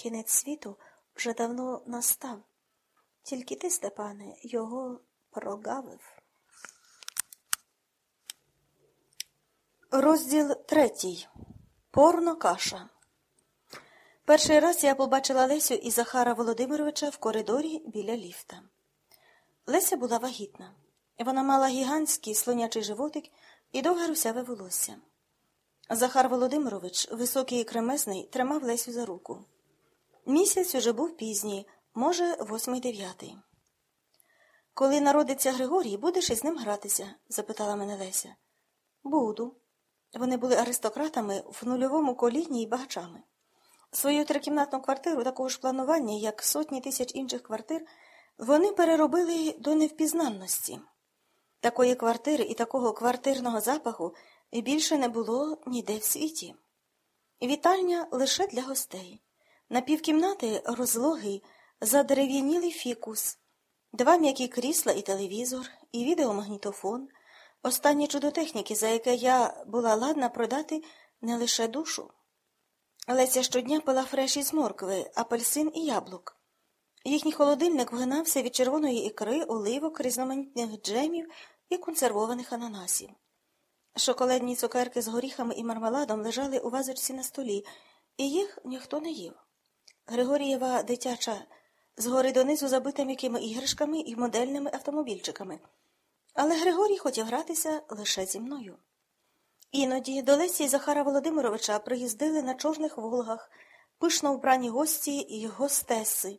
Кінець світу вже давно настав. Тільки ти, Степане, його прогавив. Розділ третій. Порно каша. Перший раз я побачила Лесю і Захара Володимировича в коридорі біля ліфта. Леся була вагітна. Вона мала гігантський слонячий животик і довге русяве волосся. Захар Володимирович, високий і кремезний, тримав Лесю за руку. Місяць уже був пізній, може, восьмий дев'ятий. Коли народиться Григорій, будеш із ним гратися? запитала мене Леся. Буду. Вони були аристократами в нульовому коліні і багачами. Свою трикімнатну квартиру такого ж планування, як сотні тисяч інших квартир, вони переробили до невпізнанності. Такої квартири і такого квартирного запаху більше не було ніде в світі. Вітальня лише для гостей. На півкімнати розлогий, задерев'янілий фікус, два м'які крісла і телевізор, і відеомагнітофон, останнє чудо техніки, за яке я була ладна продати не лише душу. Леся щодня пила фреш із моркви, апельсин і яблук. Їхній холодильник вгинався від червоної ікри, оливок, різноманітних джемів і консервованих ананасів. Шоколадні цукерки з горіхами і мармеладом лежали у вазочці на столі, і їх ніхто не їв. Григорієва дитяча згори донизу забита м'якими іграшками і модельними автомобільчиками. Але Григорій хотів гратися лише зі мною. Іноді до Лесі і Захара Володимировича приїздили на чорних волгах, пишно вбрані гості і гостеси,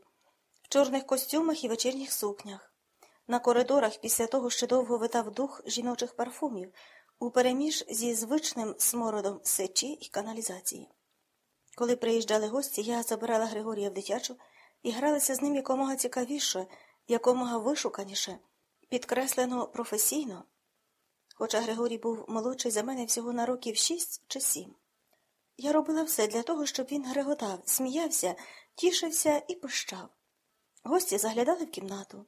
в чорних костюмах і вечірніх сукнях. На коридорах після того ще довго витав дух жіночих парфумів, упереміж зі звичним смородом сечі і каналізації. Коли приїжджали гості, я забирала Григорія в дитячу і гралася з ним якомога цікавіше, якомога вишуканіше, підкреслено професійно. Хоча Григорій був молодший за мене всього на років шість чи сім. Я робила все для того, щоб він греготав, сміявся, тішився і пищав. Гості заглядали в кімнату,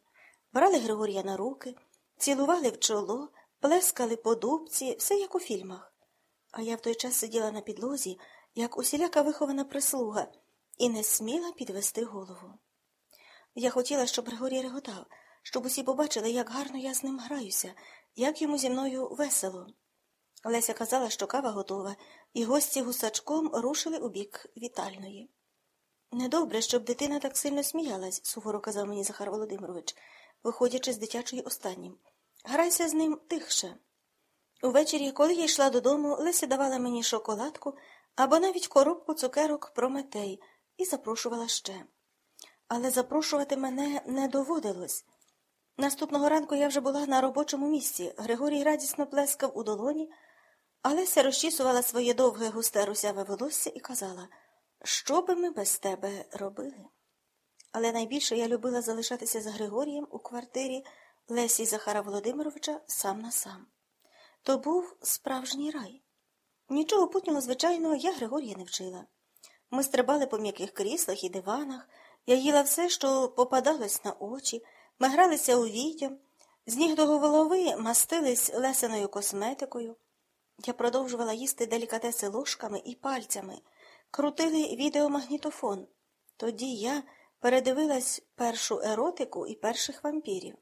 брали Григорія на руки, цілували в чоло, плескали по дубці, все як у фільмах. А я в той час сиділа на підлозі, як усіляка вихована прислуга, і не сміла підвести голову. Я хотіла, щоб Григорій реготав, щоб усі побачили, як гарно я з ним граюся, як йому зі мною весело. Леся казала, що кава готова, і гості гусачком рушили у бік вітальної. Недобре, щоб дитина так сильно сміялась, суворо казав мені Захар Володимирович, виходячи з дитячої останнім. Грайся з ним тихше. Увечері, коли я йшла додому, Леся давала мені шоколадку або навіть коробку цукерок Прометей і запрошувала ще. Але запрошувати мене не доводилось. Наступного ранку я вже була на робочому місці. Григорій радісно плескав у долоні, а Леся розчісувала своє довге густе русяве волосся і казала, що би ми без тебе робили. Але найбільше я любила залишатися з Григорієм у квартирі Лесі Захара Володимировича сам на сам. То був справжній рай. Нічого путнього, звичайного, я Григорія не вчила. Ми стрибали по м'яких кріслах і диванах, я їла все, що попадалось на очі, ми гралися у відьом, з ніг до голови мастились лесеною косметикою. Я продовжувала їсти делікатеси ложками і пальцями, крутили відеомагнітофон. Тоді я передивилась першу еротику і перших вампірів.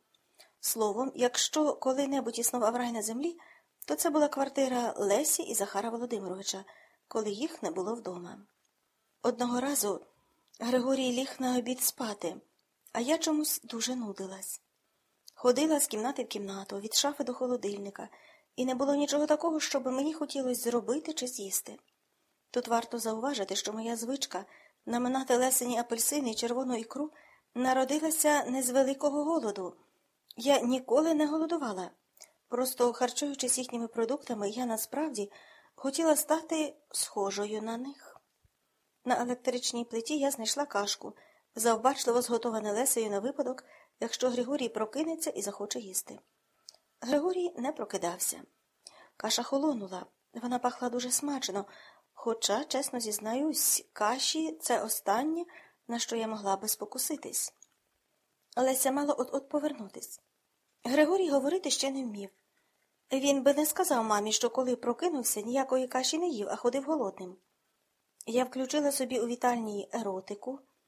Словом, якщо коли-небудь існував рай на землі, то це була квартира Лесі і Захара Володимировича, коли їх не було вдома. Одного разу Григорій ліг на обід спати, а я чомусь дуже нудилась. Ходила з кімнати в кімнату, від шафи до холодильника, і не було нічого такого, що би мені хотілося зробити чи з'їсти. Тут варто зауважити, що моя звичка наминати лесені апельсини і червону ікру народилася не з великого голоду. Я ніколи не голодувала. Просто, харчуючись їхніми продуктами, я насправді хотіла стати схожою на них. На електричній плиті я знайшла кашку, завбачливо зготоване Лесею на випадок, якщо Григорій прокинеться і захоче їсти. Григорій не прокидався. Каша холонула, вона пахла дуже смачно, хоча, чесно зізнаюсь, каші це останнє, на що я могла би спокуситись. Леся мала от-от повернутись. Григорій говорити ще не вмів. Він би не сказав мамі, що коли прокинувся, ніякої каші не їв, а ходив голодним. Я включила собі у вітальні еротику,